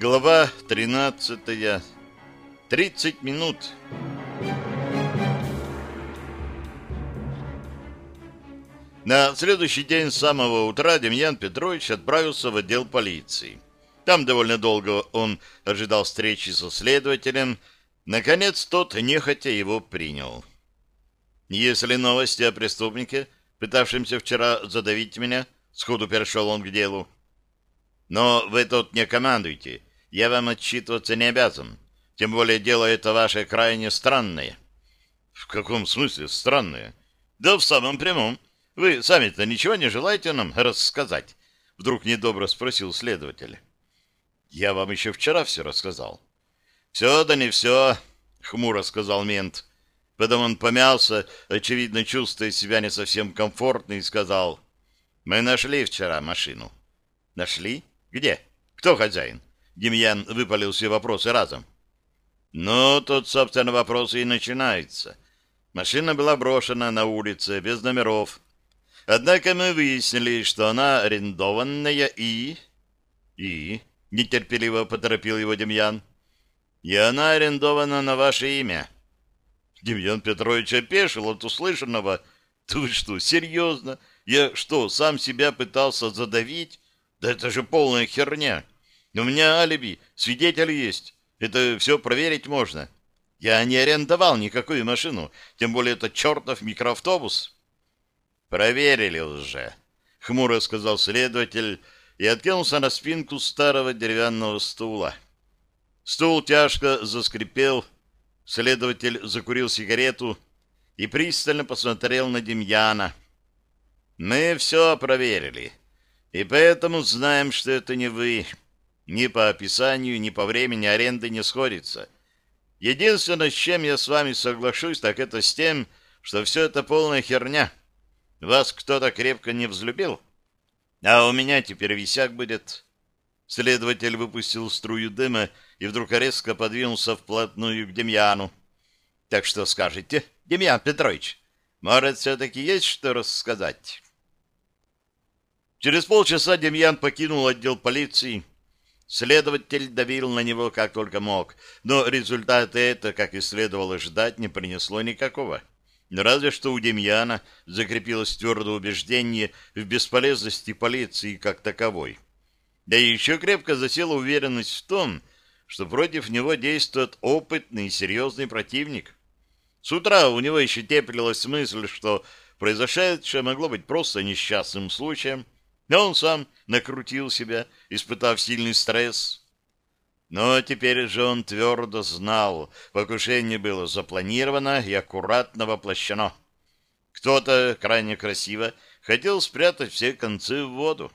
Глава 13. 30 минут. На следующий день с самого утра Демьян Петрович отправился в отдел полиции. Там довольно долго он ожидал встречи со следователем. Наконец, тот нехотя его принял. «Если новости о преступнике, пытавшемся вчера задавить меня, сходу перешел он к делу. Но вы тут не командуйте, я вам отчитываться не обязан. Тем более дело это ваше крайне странное. В каком смысле странное? Да в самом прямом. Вы сами-то ничего не желаете нам рассказать? Вдруг недобро спросил следователь. Я вам еще вчера все рассказал. Все да не все, хмуро сказал мент. Потом он помялся, очевидно чувствуя себя не совсем комфортно, и сказал, «Мы нашли вчера машину». «Нашли? Где? Кто хозяин?» Демьян выпалил все вопросы разом. Ну, тут, собственно, вопросы и начинаются. Машина была брошена на улице, без номеров. Однако мы выяснили, что она арендованная и... И... Нетерпеливо поторопил его Демьян. И она арендована на ваше имя. Демьян Петрович опешил от услышанного. Ты что, серьезно? Я что, сам себя пытался задавить? Да это же полная херня. У меня алиби, свидетель есть. Это все проверить можно. Я не арендовал никакую машину, тем более это чертов микроавтобус. Проверили уже, хмуро сказал следователь и откинулся на спинку старого деревянного стула. Стул тяжко заскрипел, следователь закурил сигарету и пристально посмотрел на Демьяна. Мы все проверили, и поэтому знаем, что это не вы. Ни по описанию, ни по времени аренды не сходится. Единственное, с чем я с вами соглашусь, так это с тем, что все это полная херня. Вас кто-то крепко не взлюбил, а у меня теперь висяк будет. Следователь выпустил струю дыма и вдруг резко подвинулся вплотную к Демьяну. Так что скажете, Демьян Петрович, может, все-таки есть что рассказать? Через полчаса Демьян покинул отдел полиции, Следователь давил на него как только мог, но результата это, как и следовало ждать, не принесло никакого. Разве что у Демьяна закрепилось твердое убеждение в бесполезности полиции как таковой. Да и еще крепко засела уверенность в том, что против него действует опытный и серьезный противник. С утра у него еще теплилась мысль, что произошедшее могло быть просто несчастным случаем, но он сам накрутил себя, испытав сильный стресс. Но теперь же он твердо знал, покушение было запланировано и аккуратно воплощено. Кто-то крайне красиво хотел спрятать все концы в воду.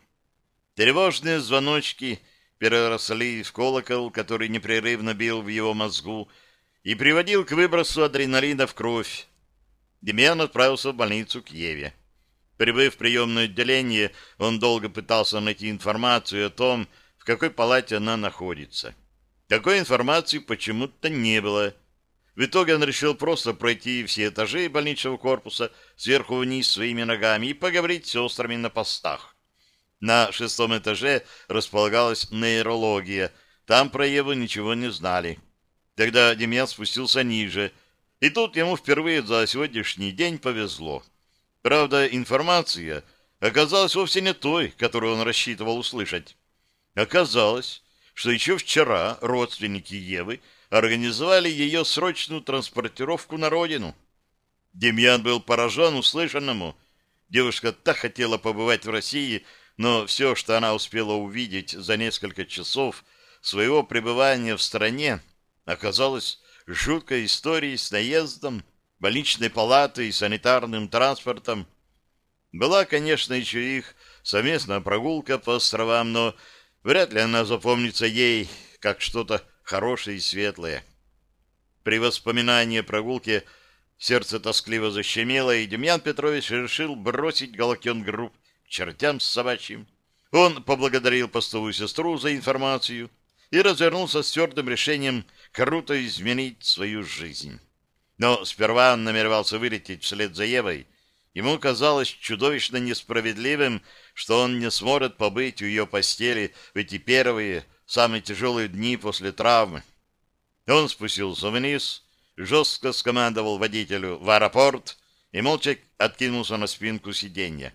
Тревожные звоночки переросли в колокол, который непрерывно бил в его мозгу и приводил к выбросу адреналина в кровь. Демьян отправился в больницу к Еве. Прибыв в приемное отделение, он долго пытался найти информацию о том, в какой палате она находится. Такой информации почему-то не было. В итоге он решил просто пройти все этажи больничного корпуса сверху вниз своими ногами и поговорить с сестрами на постах. На шестом этаже располагалась нейрология. Там про Еву ничего не знали. Тогда Демьян спустился ниже, и тут ему впервые за сегодняшний день повезло. Правда, информация оказалась вовсе не той, которую он рассчитывал услышать. Оказалось, что еще вчера родственники Евы организовали ее срочную транспортировку на родину. Демьян был поражен услышанному. Девушка так хотела побывать в России, но все, что она успела увидеть за несколько часов своего пребывания в стране, оказалось жуткой историей с наездом, больничной палатой и санитарным транспортом. Была, конечно, еще их совместная прогулка по островам, но вряд ли она запомнится ей как что-то хорошее и светлое. При воспоминании о прогулке сердце тоскливо защемело, и Демьян Петрович решил бросить Галактион Групп к чертям собачьим. Он поблагодарил постовую сестру за информацию и развернулся с твердым решением круто изменить свою жизнь. Но сперва он намеревался вылететь вслед за Евой. Ему казалось чудовищно несправедливым, что он не сможет побыть у ее постели в эти первые, самые тяжелые дни после травмы. Он спустился вниз, жестко скомандовал водителю в аэропорт и молча откинулся на спинку сиденья.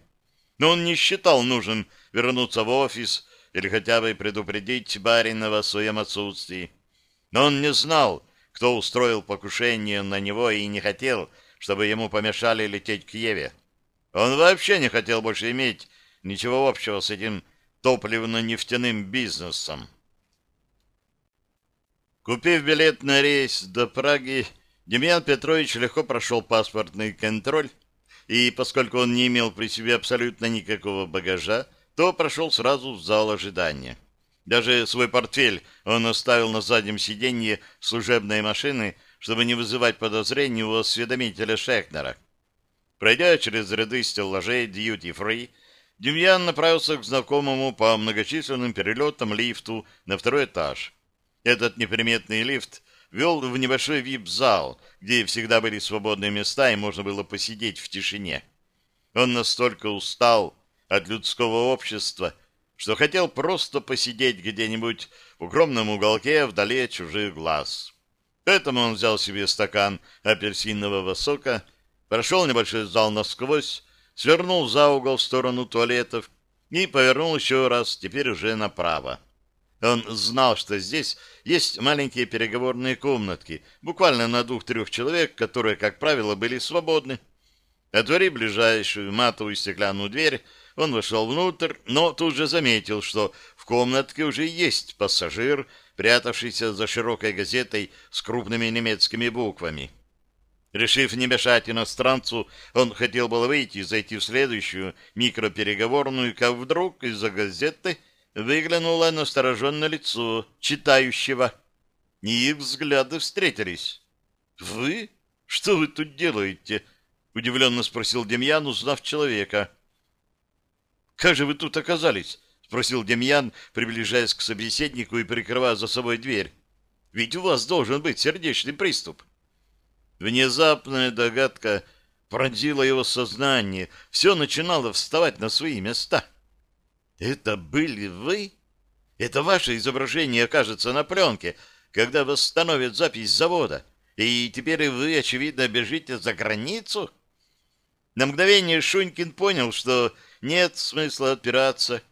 Но он не считал нужным вернуться в офис или хотя бы предупредить барина о своем отсутствии. Но он не знал, кто устроил покушение на него и не хотел, чтобы ему помешали лететь к Еве. Он вообще не хотел больше иметь ничего общего с этим топливно-нефтяным бизнесом. Купив билет на рейс до Праги, Демьян Петрович легко прошел паспортный контроль, и поскольку он не имел при себе абсолютно никакого багажа, то прошел сразу в зал ожидания. Даже свой портфель он оставил на заднем сиденье служебной машины, чтобы не вызывать подозрений у осведомителя Шехнера. Пройдя через ряды стеллажей Duty Free, Демьян направился к знакомому по многочисленным перелетам лифту на второй этаж. Этот неприметный лифт вел в небольшой вип-зал, где всегда были свободные места и можно было посидеть в тишине. Он настолько устал от людского общества, что хотел просто посидеть где-нибудь в укромном уголке вдали от чужих глаз. Поэтому он взял себе стакан апельсинового сока, прошел небольшой зал насквозь, свернул за угол в сторону туалетов и повернул еще раз, теперь уже направо. Он знал, что здесь есть маленькие переговорные комнатки, буквально на двух-трех человек, которые, как правило, были свободны. Отвори ближайшую матовую стеклянную дверь, он вошел внутрь, но тут же заметил, что в комнатке уже есть пассажир, прятавшийся за широкой газетой с крупными немецкими буквами. Решив не мешать иностранцу, он хотел было выйти и зайти в следующую микропереговорную, как вдруг из-за газеты выглянуло настороженное лицо читающего. И их взгляды встретились. «Вы? Что вы тут делаете?» — удивленно спросил Демьян, узнав человека. «Как же вы тут оказались?» — спросил Демьян, приближаясь к собеседнику и прикрывая за собой дверь. «Ведь у вас должен быть сердечный приступ». Внезапная догадка пронзила его сознание. Все начинало вставать на свои места. «Это были вы? Это ваше изображение окажется на пленке, когда восстановят запись завода, и теперь вы, очевидно, бежите за границу?» На мгновение Шунькин понял, что нет смысла отпираться,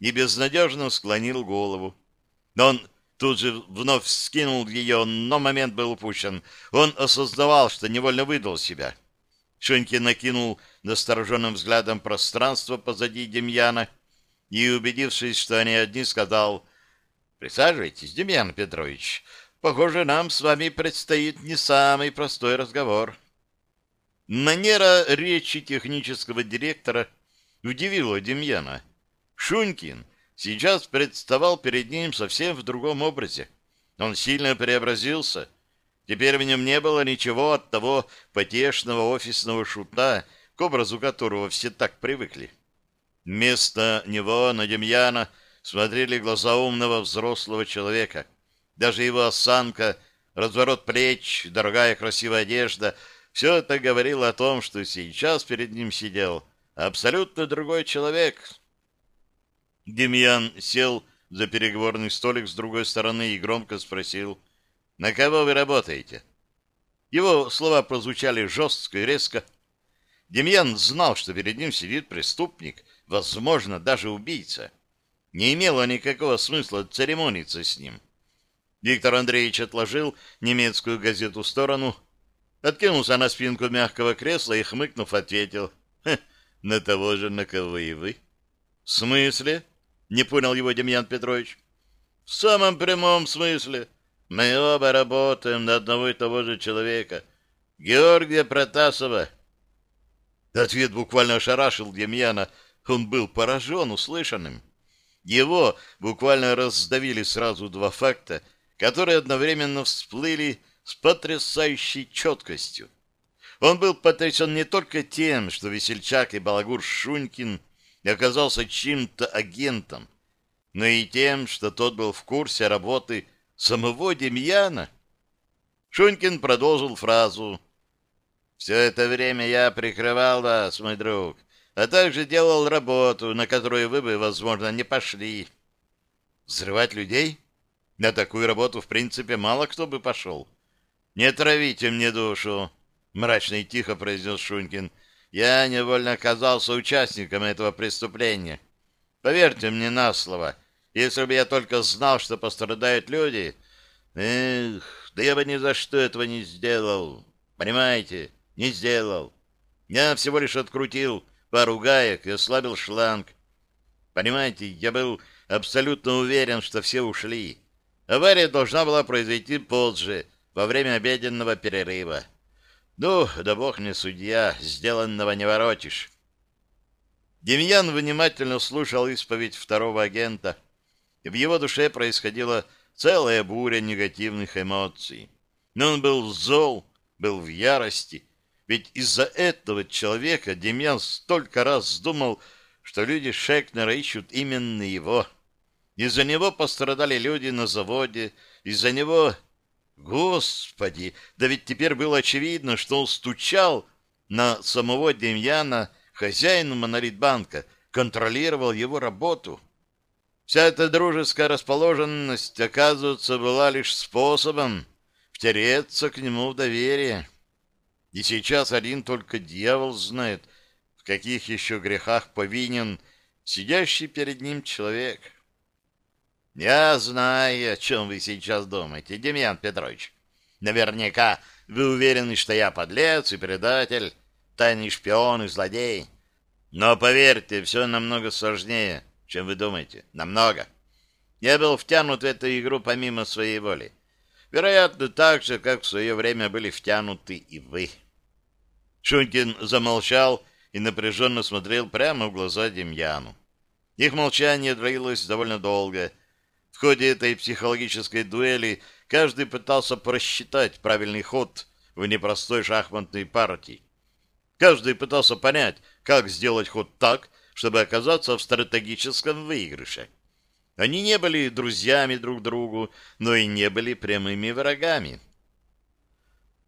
и безнадежно склонил голову. Но он тут же вновь скинул ее, но момент был упущен. Он осознавал, что невольно выдал себя. Шунькин накинул настороженным взглядом пространство позади Демьяна и, убедившись, что они одни, сказал «Присаживайтесь, Демьян Петрович. Похоже, нам с вами предстоит не самый простой разговор». Манера речи технического директора удивила Демьяна. Шунькин сейчас представал перед ним совсем в другом образе. Он сильно преобразился. Теперь в нем не было ничего от того потешного офисного шута, к образу которого все так привыкли. Вместо него на Демьяна смотрели глаза умного взрослого человека. Даже его осанка, разворот плеч, дорогая красивая одежда — все это говорило о том, что сейчас перед ним сидел абсолютно другой человек. Демьян сел за переговорный столик с другой стороны и громко спросил, «На кого вы работаете?» Его слова прозвучали жестко и резко. Демьян знал, что перед ним сидит преступник, возможно, даже убийца. Не имело никакого смысла церемониться с ним. Виктор Андреевич отложил немецкую газету в сторону, Откинулся на спинку мягкого кресла и, хмыкнув, ответил. На того же, на кого и вы. В смысле? Не понял его Демьян Петрович. В самом прямом смысле. Мы оба работаем на одного и того же человека. Георгия Протасова. Ответ буквально ошарашил Демьяна. Он был поражен услышанным. Его буквально раздавили сразу два факта, которые одновременно всплыли с потрясающей четкостью. Он был потрясен не только тем, что весельчак и балагур Шунькин оказался чьим-то агентом, но и тем, что тот был в курсе работы самого Демьяна. Шунькин продолжил фразу «Все это время я прикрывал вас, мой друг, а также делал работу, на которую вы бы, возможно, не пошли». «Взрывать людей?» На такую работу, в принципе, мало кто бы пошел. «Не травите мне душу», — мрачно и тихо произнес Шунькин. «Я невольно оказался участником этого преступления. Поверьте мне на слово, если бы я только знал, что пострадают люди, эх, да я бы ни за что этого не сделал. Понимаете, не сделал. Я всего лишь открутил пару гаек и ослабил шланг. Понимаете, я был абсолютно уверен, что все ушли. Авария должна была произойти позже, во время обеденного перерыва. Ну, да бог не судья, сделанного не воротишь. Демьян внимательно слушал исповедь второго агента. В его душе происходила целая буря негативных эмоций. Но он был зол, был в ярости, ведь из-за этого человека Демьян столько раз думал, что люди Шекнера ищут именно его. Из-за него пострадали люди на заводе, из-за него Господи, да ведь теперь было очевидно, что он стучал на самого Демьяна, хозяина монолитбанка, контролировал его работу. Вся эта дружеская расположенность, оказывается, была лишь способом втереться к нему в доверие. И сейчас один только дьявол знает, в каких еще грехах повинен сидящий перед ним человек. Я знаю, о чем вы сейчас думаете, Демьян Петрович. Наверняка вы уверены, что я подлец и предатель, тайный шпион и злодей. Но поверьте, все намного сложнее, чем вы думаете. Намного. Я был втянут в эту игру помимо своей воли. Вероятно, так же, как в свое время были втянуты и вы. Шунькин замолчал и напряженно смотрел прямо в глаза Демьяну. Их молчание длилось довольно долго, в ходе этой психологической дуэли каждый пытался просчитать правильный ход в непростой шахматной партии. Каждый пытался понять, как сделать ход так, чтобы оказаться в стратегическом выигрыше. Они не были друзьями друг другу, но и не были прямыми врагами.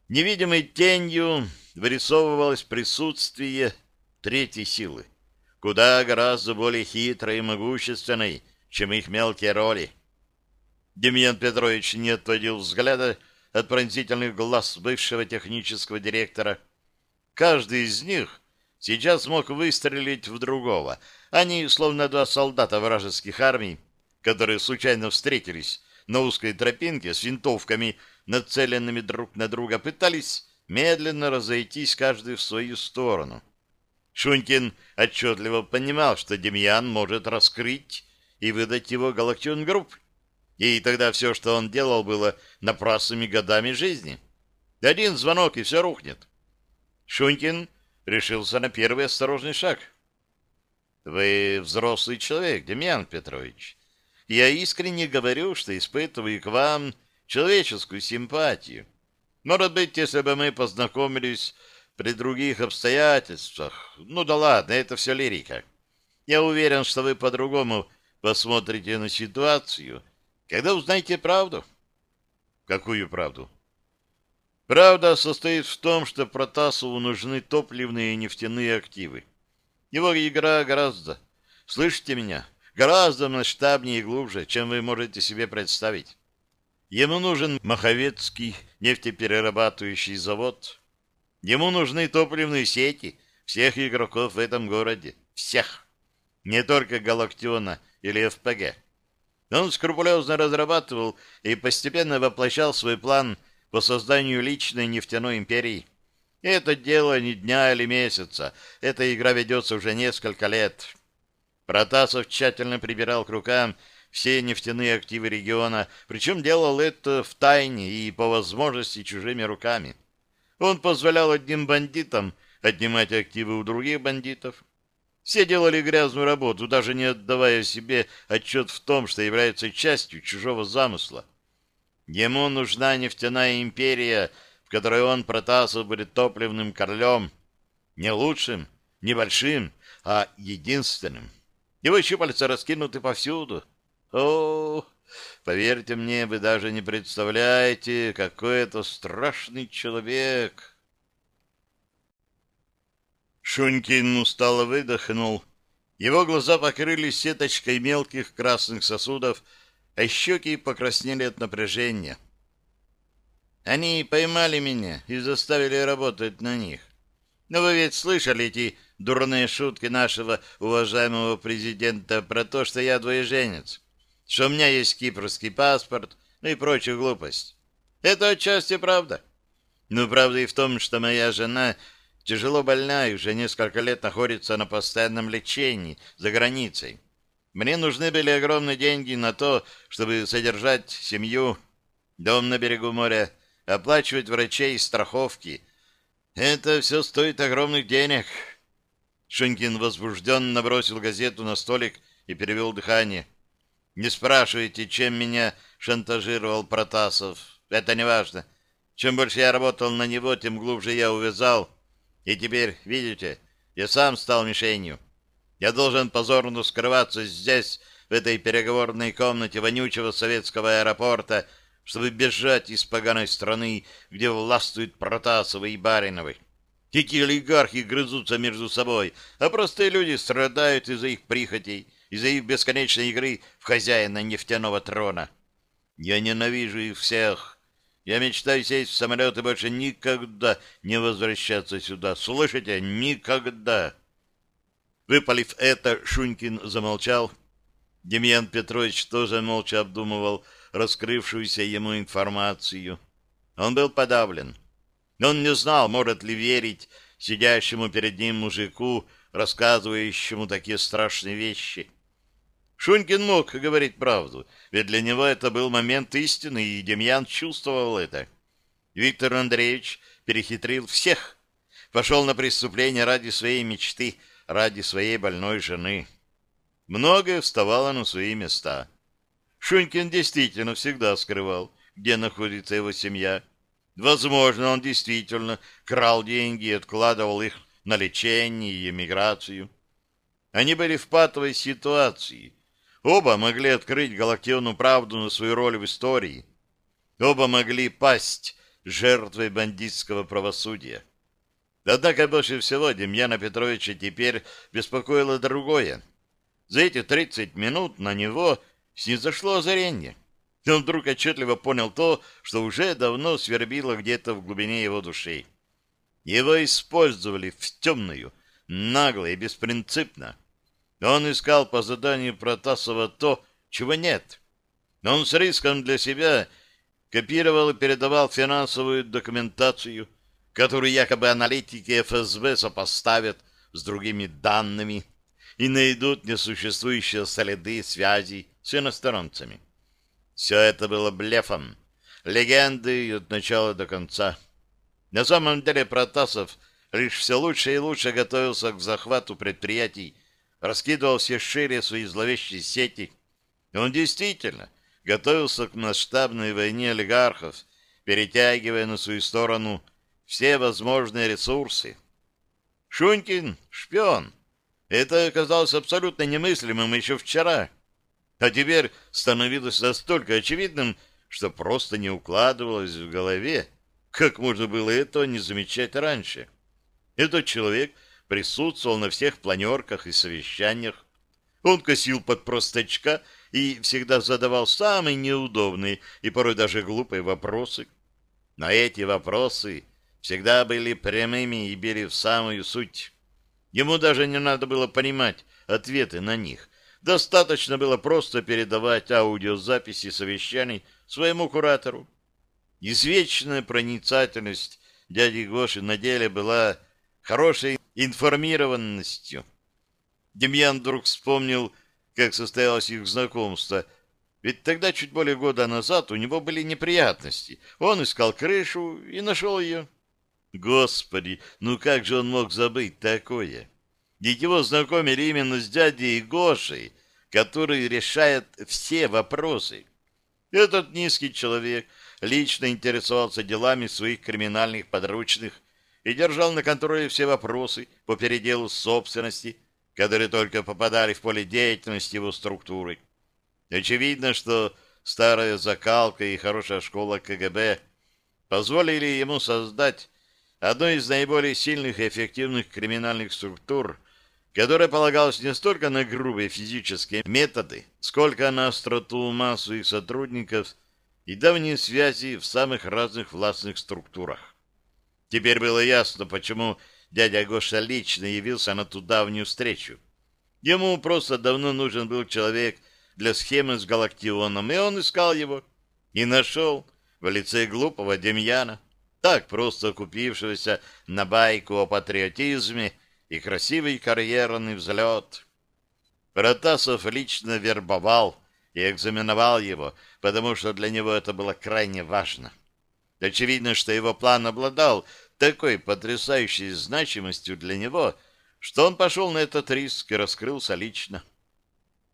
Невидимой тенью вырисовывалось присутствие третьей силы, куда гораздо более хитрой и могущественной, чем их мелкие роли. Демьян Петрович не отводил взгляда от пронзительных глаз бывшего технического директора. Каждый из них сейчас мог выстрелить в другого. Они, словно два солдата вражеских армий, которые случайно встретились на узкой тропинке с винтовками, нацеленными друг на друга, пытались медленно разойтись каждый в свою сторону. Шунькин отчетливо понимал, что Демьян может раскрыть и выдать его Галактион-групп, и тогда все, что он делал, было напрасными годами жизни. Один звонок, и все рухнет. Шунькин решился на первый осторожный шаг. «Вы взрослый человек, Демьян Петрович. Я искренне говорю, что испытываю к вам человеческую симпатию. Может быть, если бы мы познакомились при других обстоятельствах... Ну да ладно, это все лирика. Я уверен, что вы по-другому посмотрите на ситуацию когда узнаете правду? Какую правду? Правда состоит в том, что Протасову нужны топливные и нефтяные активы. Его игра гораздо, слышите меня, гораздо масштабнее и глубже, чем вы можете себе представить. Ему нужен Маховецкий нефтеперерабатывающий завод. Ему нужны топливные сети всех игроков в этом городе. Всех. Не только Галактиона или ФПГ. Он скрупулезно разрабатывал и постепенно воплощал свой план по созданию личной нефтяной империи. Это дело не дня или месяца. Эта игра ведется уже несколько лет. Протасов тщательно прибирал к рукам все нефтяные активы региона, причем делал это в тайне и по возможности чужими руками. Он позволял одним бандитам отнимать активы у других бандитов, все делали грязную работу, даже не отдавая себе отчет в том, что является частью чужого замысла. Ему нужна нефтяная империя, в которой он, Протасов, будет топливным королем. Не лучшим, не большим, а единственным. Его щупальца раскинуты повсюду. О, поверьте мне, вы даже не представляете, какой это страшный человек». Шунькин устало выдохнул. Его глаза покрылись сеточкой мелких красных сосудов, а щеки покраснели от напряжения. Они поймали меня и заставили работать на них. Но вы ведь слышали эти дурные шутки нашего уважаемого президента про то, что я двоеженец, что у меня есть кипрский паспорт, и прочую глупость. Это отчасти правда. Но правда и в том, что моя жена тяжело больна и уже несколько лет находится на постоянном лечении за границей. Мне нужны были огромные деньги на то, чтобы содержать семью, дом на берегу моря, оплачивать врачей и страховки. Это все стоит огромных денег. Шунькин возбужденно бросил газету на столик и перевел дыхание. Не спрашивайте, чем меня шантажировал Протасов. Это не важно. Чем больше я работал на него, тем глубже я увязал. И теперь, видите, я сам стал мишенью. Я должен позорно скрываться здесь, в этой переговорной комнате вонючего советского аэропорта, чтобы бежать из поганой страны, где властвуют Протасовы и Бариновы. Какие олигархи грызутся между собой, а простые люди страдают из-за их прихотей, из-за их бесконечной игры в хозяина нефтяного трона. Я ненавижу их всех. Я мечтаю сесть в самолет и больше никогда не возвращаться сюда. Слышите? Никогда. Выпалив это, Шунькин замолчал. Демьян Петрович тоже молча обдумывал раскрывшуюся ему информацию. Он был подавлен. Он не знал, может ли верить сидящему перед ним мужику, рассказывающему такие страшные вещи. Шунькин мог говорить правду, ведь для него это был момент истины, и Демьян чувствовал это. Виктор Андреевич перехитрил всех, пошел на преступление ради своей мечты, ради своей больной жены. Многое вставало на свои места. Шунькин действительно всегда скрывал, где находится его семья. Возможно, он действительно крал деньги и откладывал их на лечение и эмиграцию. Они были в патовой ситуации. Оба могли открыть Галактиону правду на свою роль в истории. Оба могли пасть жертвой бандитского правосудия. Однако больше всего Демьяна Петровича теперь беспокоило другое. За эти 30 минут на него снизошло озарение. Он вдруг отчетливо понял то, что уже давно свербило где-то в глубине его души. Его использовали в темную, нагло и беспринципно. Он искал по заданию Протасова то, чего нет. Он с риском для себя копировал и передавал финансовую документацию, которую якобы аналитики ФСБ сопоставят с другими данными и найдут несуществующие следы связей с иностранцами. Все это было блефом, легендой от начала до конца. На самом деле Протасов лишь все лучше и лучше готовился к захвату предприятий, раскидывал все шире свои зловещие сети. Он действительно готовился к масштабной войне олигархов, перетягивая на свою сторону все возможные ресурсы. Шунькин — шпион. Это оказалось абсолютно немыслимым еще вчера. А теперь становилось настолько очевидным, что просто не укладывалось в голове, как можно было этого не замечать раньше. Этот человек присутствовал на всех планерках и совещаниях. Он косил под простачка и всегда задавал самые неудобные и порой даже глупые вопросы. Но эти вопросы всегда были прямыми и били в самую суть. Ему даже не надо было понимать ответы на них. Достаточно было просто передавать аудиозаписи совещаний своему куратору. Извечная проницательность дяди Гоши на деле была хорошей информированностью. Демьян вдруг вспомнил, как состоялось их знакомство. Ведь тогда, чуть более года назад, у него были неприятности. Он искал крышу и нашел ее. Господи, ну как же он мог забыть такое? Ведь его знакомили именно с дядей Гошей, который решает все вопросы. Этот низкий человек лично интересовался делами своих криминальных подручных и держал на контроле все вопросы по переделу собственности, которые только попадали в поле деятельности его структуры. Очевидно, что старая закалка и хорошая школа КГБ позволили ему создать одну из наиболее сильных и эффективных криминальных структур – которая полагалась не столько на грубые физические методы, сколько на остроту массу их сотрудников и давние связи в самых разных властных структурах. Теперь было ясно, почему дядя Гоша лично явился на ту давнюю встречу. Ему просто давно нужен был человек для схемы с Галактионом, и он искал его. И нашел в лице глупого Демьяна, так просто купившегося на байку о патриотизме и красивый карьерный взлет. Протасов лично вербовал и экзаменовал его, потому что для него это было крайне важно. Очевидно, что его план обладал такой потрясающей значимостью для него, что он пошел на этот риск и раскрылся лично.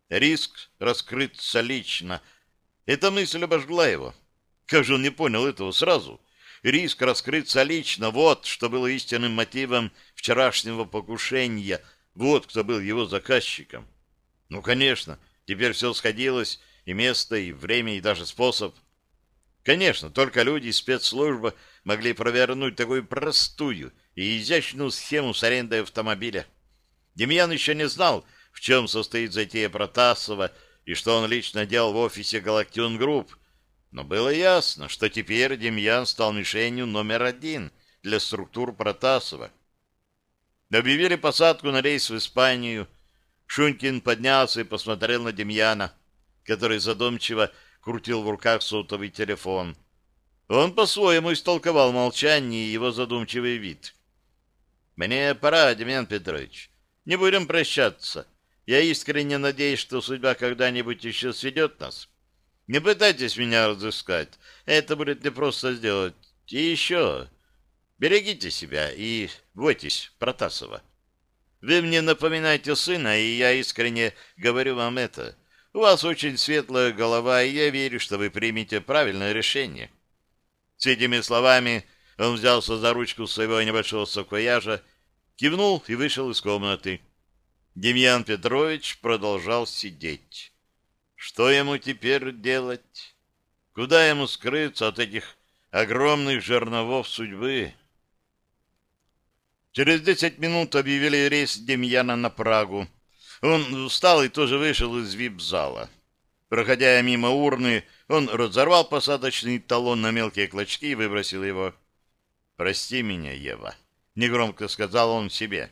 Риск раскрыться лично. Эта мысль обожгла его. Как же он не понял этого сразу? Риск раскрыться лично — вот что было истинным мотивом вчерашнего покушения, вот кто был его заказчиком. Ну, конечно, теперь все сходилось, и место, и время, и даже способ. Конечно, только люди из спецслужбы могли провернуть такую простую и изящную схему с арендой автомобиля. Демьян еще не знал, в чем состоит затея Протасова и что он лично делал в офисе «Галактион Групп», но было ясно, что теперь Демьян стал мишенью номер один для структур Протасова. Объявили посадку на рейс в Испанию. Шунькин поднялся и посмотрел на Демьяна, который задумчиво крутил в руках сотовый телефон. Он по-своему истолковал молчание и его задумчивый вид. «Мне пора, Демьян Петрович. Не будем прощаться. Я искренне надеюсь, что судьба когда-нибудь еще сведет нас. Не пытайтесь меня разыскать. Это будет не просто сделать. И еще, берегите себя и бойтесь Протасова. Вы мне напоминаете сына, и я искренне говорю вам это. У вас очень светлая голова, и я верю, что вы примете правильное решение. С этими словами он взялся за ручку своего небольшого саквояжа, кивнул и вышел из комнаты. Демьян Петрович продолжал сидеть. Что ему теперь делать? Куда ему скрыться от этих огромных жерновов судьбы? Через десять минут объявили рейс Демьяна на Прагу. Он встал и тоже вышел из вип-зала. Проходя мимо урны, он разорвал посадочный талон на мелкие клочки и выбросил его. «Прости меня, Ева», — негромко сказал он себе.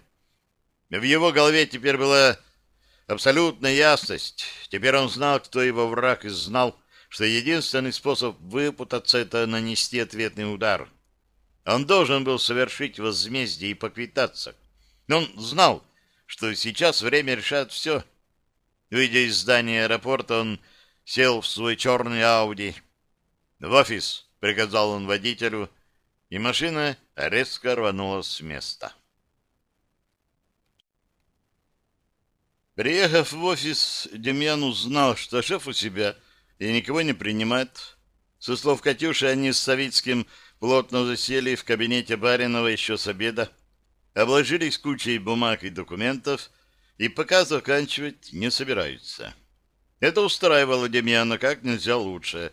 В его голове теперь была абсолютная ясность. Теперь он знал, кто его враг, и знал, что единственный способ выпутаться — это нанести ответный удар. Он должен был совершить возмездие и поквитаться. Он знал, что сейчас время решает все. Выйдя из здания аэропорта, он сел в свой черный Ауди. «В офис!» — приказал он водителю, и машина резко рванула с места. Приехав в офис, Демьян узнал, что шеф у себя и никого не принимает. Со слов Катюши, они с Савицким плотно засели в кабинете Баринова еще с обеда обложились кучей бумаг и документов и пока заканчивать не собираются. Это устраивало Демьяна как нельзя лучше.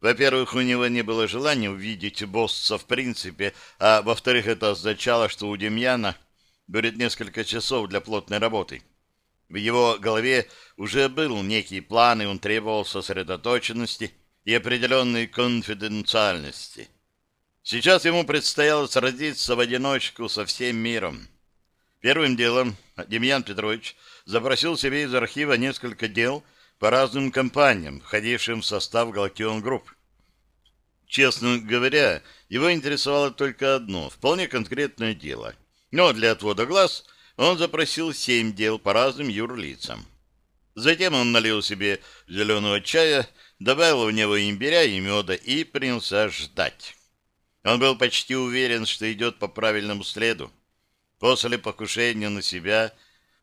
Во-первых, у него не было желания увидеть босса в принципе, а во-вторых, это означало, что у Демьяна будет несколько часов для плотной работы. В его голове уже был некий план, и он требовал сосредоточенности и определенной конфиденциальности. Сейчас ему предстояло сразиться в одиночку со всем миром. Первым делом Демьян Петрович запросил себе из архива несколько дел по разным компаниям, входившим в состав Галактион Групп. Честно говоря, его интересовало только одно, вполне конкретное дело. Но для отвода глаз он запросил семь дел по разным юрлицам. Затем он налил себе зеленого чая, добавил в него имбиря и меда и принялся ждать. Он был почти уверен, что идет по правильному следу. После покушения на себя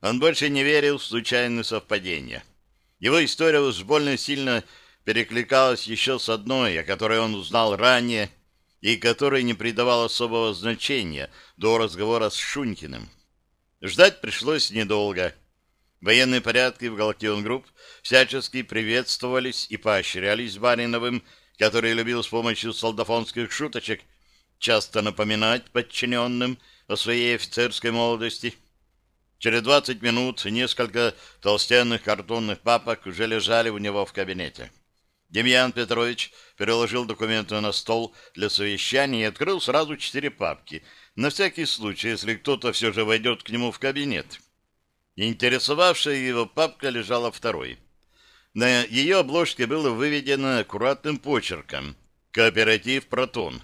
он больше не верил в случайные совпадения. Его история уж больно сильно перекликалась еще с одной, о которой он узнал ранее и которой не придавал особого значения до разговора с Шунькиным. Ждать пришлось недолго. Военные порядки в Галактион Групп всячески приветствовались и поощрялись Бариновым, который любил с помощью солдафонских шуточек часто напоминать подчиненным о своей офицерской молодости. Через двадцать минут несколько толстенных картонных папок уже лежали у него в кабинете. Демьян Петрович переложил документы на стол для совещания и открыл сразу четыре папки, на всякий случай, если кто-то все же войдет к нему в кабинет. Интересовавшая его папка лежала второй. На ее обложке было выведено аккуратным почерком «Кооператив Протон».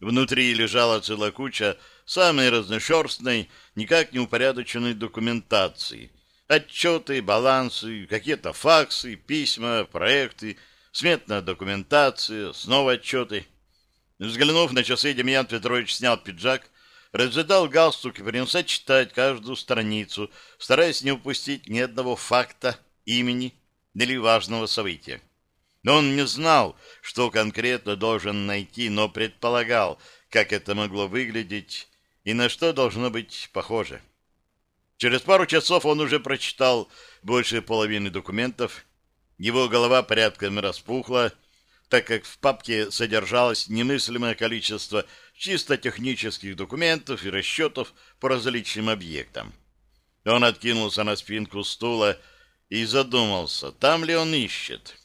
Внутри лежала целая куча самой разношерстной, никак не упорядоченной документации. Отчеты, балансы, какие-то факсы, письма, проекты, сметная документация, снова отчеты. Взглянув на часы, Демьян Петрович снял пиджак, разжидал галстук и принялся читать каждую страницу, стараясь не упустить ни одного факта, имени или важного события. Но он не знал, что конкретно должен найти, но предполагал, как это могло выглядеть и на что должно быть похоже. Через пару часов он уже прочитал больше половины документов. Его голова порядком распухла, так как в папке содержалось немыслимое количество чисто технических документов и расчетов по различным объектам. Он откинулся на спинку стула и задумался, там ли он ищет.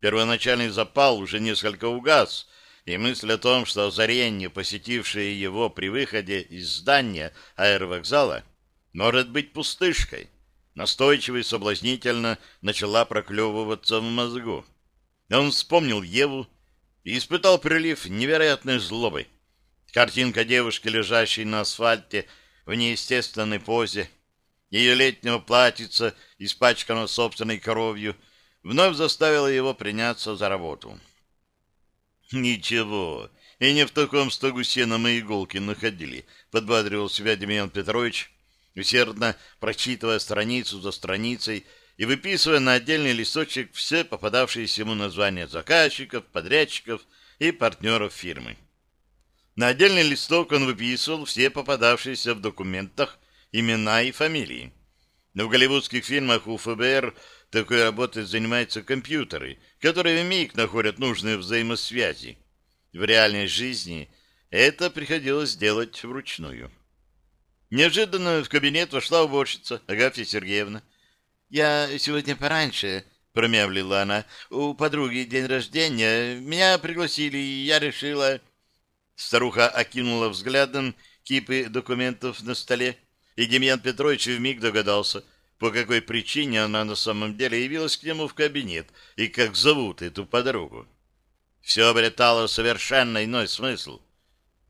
Первоначальный запал уже несколько угас, и мысль о том, что озарение, посетившее его при выходе из здания аэровокзала, может быть пустышкой, настойчиво и соблазнительно начала проклевываться в мозгу. Он вспомнил Еву и испытал прилив невероятной злобы. Картинка девушки, лежащей на асфальте в неестественной позе, ее летнего платьица, испачканного собственной кровью, вновь заставила его приняться за работу. «Ничего, и не в таком стогу сена мы иголки находили», — подбадривал себя Демьян Петрович, усердно прочитывая страницу за страницей и выписывая на отдельный листочек все попадавшиеся ему названия заказчиков, подрядчиков и партнеров фирмы. На отдельный листок он выписывал все попадавшиеся в документах имена и фамилии. Но в голливудских фильмах у ФБР такой работой занимаются компьютеры, которые в миг находят нужные взаимосвязи. В реальной жизни это приходилось делать вручную. Неожиданно в кабинет вошла уборщица Агафья Сергеевна. «Я сегодня пораньше», — промявлила она, — «у подруги день рождения. Меня пригласили, и я решила...» Старуха окинула взглядом кипы документов на столе, и Демьян Петрович вмиг догадался — по какой причине она на самом деле явилась к нему в кабинет и как зовут эту подругу. Все обретало совершенно иной смысл.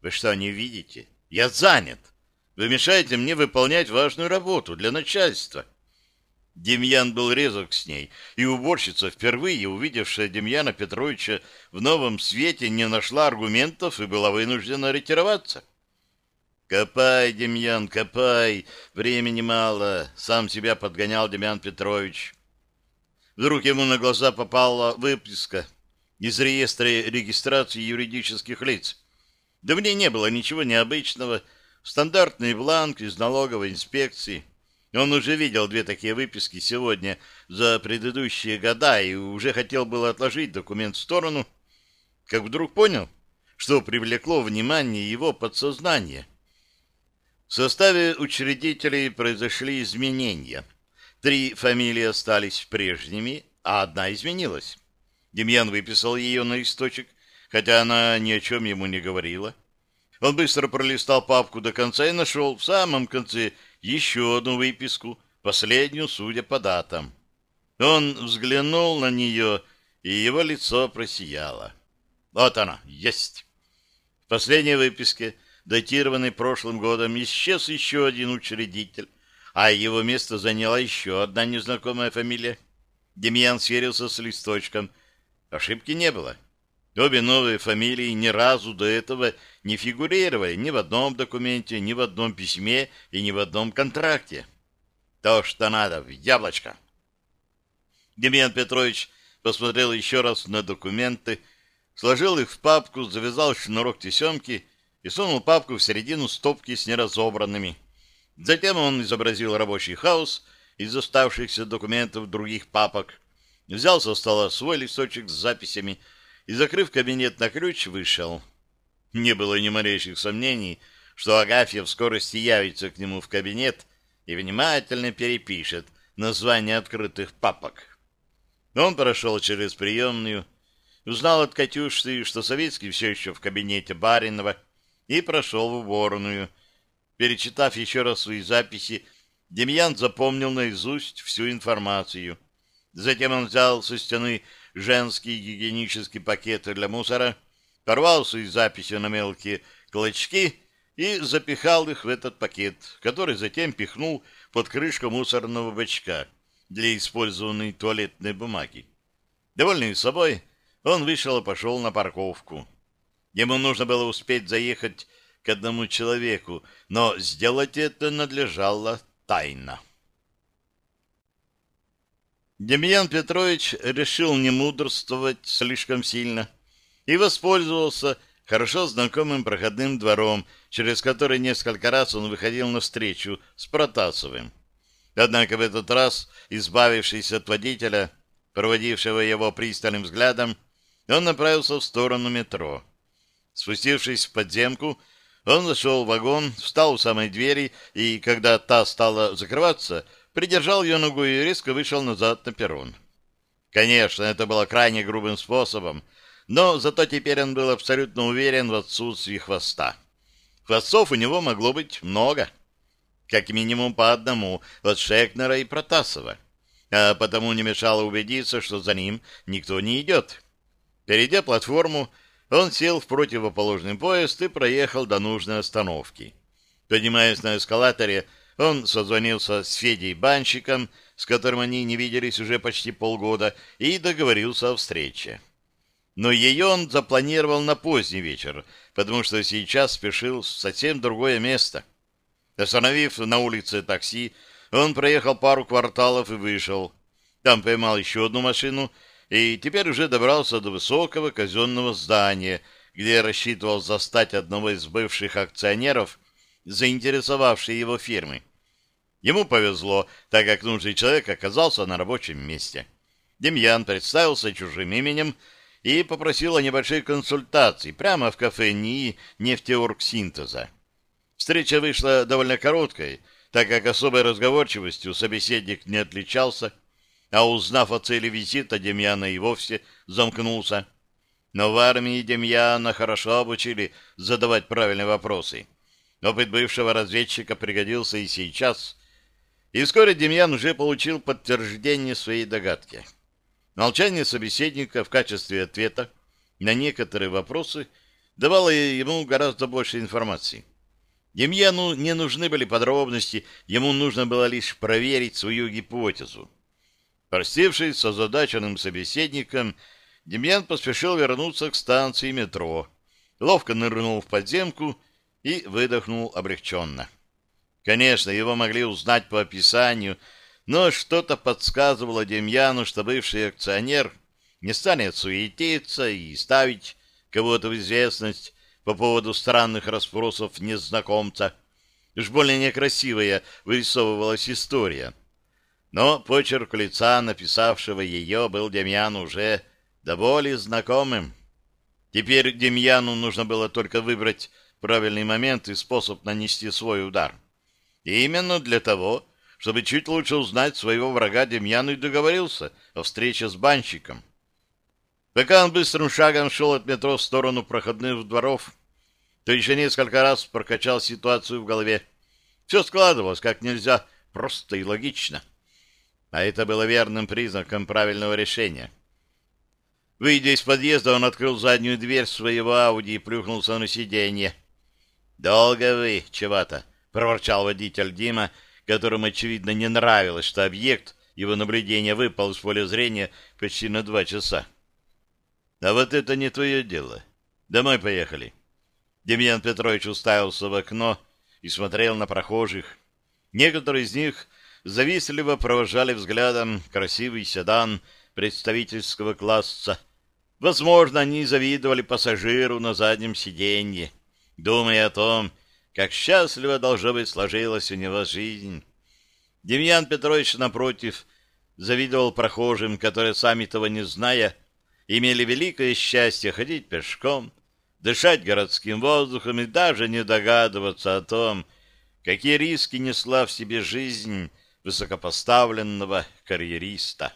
Вы что, не видите? Я занят. Вы мешаете мне выполнять важную работу для начальства. Демьян был резок с ней, и уборщица, впервые увидевшая Демьяна Петровича в новом свете, не нашла аргументов и была вынуждена ретироваться. «Копай, Демьян, копай! Времени мало!» Сам себя подгонял Демьян Петрович. Вдруг ему на глаза попала выписка из реестра регистрации юридических лиц. Да в ней не было ничего необычного. Стандартный бланк из налоговой инспекции. Он уже видел две такие выписки сегодня за предыдущие года и уже хотел было отложить документ в сторону, как вдруг понял, что привлекло внимание его подсознания. В составе учредителей произошли изменения. Три фамилии остались прежними, а одна изменилась. Демьян выписал ее на источек, хотя она ни о чем ему не говорила. Он быстро пролистал папку до конца и нашел в самом конце еще одну выписку, последнюю, судя по датам. Он взглянул на нее, и его лицо просияло. Вот она, есть. В последней выписке датированный прошлым годом, исчез еще один учредитель, а его место заняла еще одна незнакомая фамилия. Демьян сверился с листочком. Ошибки не было. Обе новые фамилии ни разу до этого не фигурировали ни в одном документе, ни в одном письме и ни в одном контракте. То, что надо, в яблочко. Демьян Петрович посмотрел еще раз на документы, сложил их в папку, завязал шнурок тесемки и сунул папку в середину стопки с неразобранными. Затем он изобразил рабочий хаос из оставшихся документов других папок, взял со стола свой листочек с записями и, закрыв кабинет на ключ, вышел. Не было ни малейших сомнений, что Агафья в скорости явится к нему в кабинет и внимательно перепишет название открытых папок. Он прошел через приемную, узнал от Катюши, что Советский все еще в кабинете Баринова, и прошел в уборную. Перечитав еще раз свои записи, Демьян запомнил наизусть всю информацию. Затем он взял со стены женский гигиенический пакет для мусора, порвал свои записи на мелкие клочки и запихал их в этот пакет, который затем пихнул под крышку мусорного бачка для использованной туалетной бумаги. Довольный собой, он вышел и пошел на парковку. Ему нужно было успеть заехать к одному человеку, но сделать это надлежало тайно. Демьян Петрович решил не мудрствовать слишком сильно и воспользовался хорошо знакомым проходным двором, через который несколько раз он выходил на встречу с Протасовым. Однако в этот раз, избавившись от водителя, проводившего его пристальным взглядом, он направился в сторону метро. Спустившись в подземку, он зашел в вагон, встал у самой двери, и, когда та стала закрываться, придержал ее ногу и резко вышел назад на перрон. Конечно, это было крайне грубым способом, но зато теперь он был абсолютно уверен в отсутствии хвоста. Хвостов у него могло быть много. Как минимум по одному от Шекнера и Протасова. А потому не мешало убедиться, что за ним никто не идет. Перейдя платформу, он сел в противоположный поезд и проехал до нужной остановки. Поднимаясь на эскалаторе, он созвонился с Федей Банщиком, с которым они не виделись уже почти полгода, и договорился о встрече. Но ее он запланировал на поздний вечер, потому что сейчас спешил в совсем другое место. Остановив на улице такси, он проехал пару кварталов и вышел. Там поймал еще одну машину и теперь уже добрался до высокого казенного здания, где рассчитывал застать одного из бывших акционеров, заинтересовавшей его фирмы. Ему повезло, так как нужный человек оказался на рабочем месте. Демьян представился чужим именем и попросил о небольшой консультации прямо в кафе НИИ нефтеоргсинтеза. Встреча вышла довольно короткой, так как особой разговорчивостью собеседник не отличался, а узнав о цели визита, Демьяна и вовсе замкнулся. Но в армии Демьяна хорошо обучили задавать правильные вопросы. Опыт бывшего разведчика пригодился и сейчас, и вскоре Демьян уже получил подтверждение своей догадки. Молчание собеседника в качестве ответа на некоторые вопросы давало ему гораздо больше информации. Демьяну не нужны были подробности, ему нужно было лишь проверить свою гипотезу. Простившись с озадаченным собеседником, Демьян поспешил вернуться к станции метро, ловко нырнул в подземку и выдохнул облегченно. Конечно, его могли узнать по описанию, но что-то подсказывало Демьяну, что бывший акционер не станет суетиться и ставить кого-то в известность по поводу странных расспросов незнакомца. Уж более некрасивая вырисовывалась история. Но почерк лица, написавшего ее, был Демьяну уже до боли знакомым. Теперь Демьяну нужно было только выбрать правильный момент и способ нанести свой удар. И именно для того, чтобы чуть лучше узнать своего врага, Демьян и договорился о встрече с банщиком. Пока он быстрым шагом шел от метро в сторону проходных дворов, то еще несколько раз прокачал ситуацию в голове. Все складывалось как нельзя просто и логично. А это было верным признаком правильного решения. Выйдя из подъезда, он открыл заднюю дверь своего Ауди и плюхнулся на сиденье. «Долго вы, чего-то?» — проворчал водитель Дима, которому, очевидно, не нравилось, что объект его наблюдения выпал из поля зрения почти на два часа. «А вот это не твое дело. Домой поехали». Демьян Петрович уставился в окно и смотрел на прохожих. Некоторые из них завистливо провожали взглядом красивый седан представительского класса. Возможно, они завидовали пассажиру на заднем сиденье, думая о том, как счастливо, должно быть, сложилась у него жизнь. Демьян Петрович, напротив, завидовал прохожим, которые, сами того не зная, имели великое счастье ходить пешком, дышать городским воздухом и даже не догадываться о том, какие риски несла в себе жизнь высокопоставленного карьериста.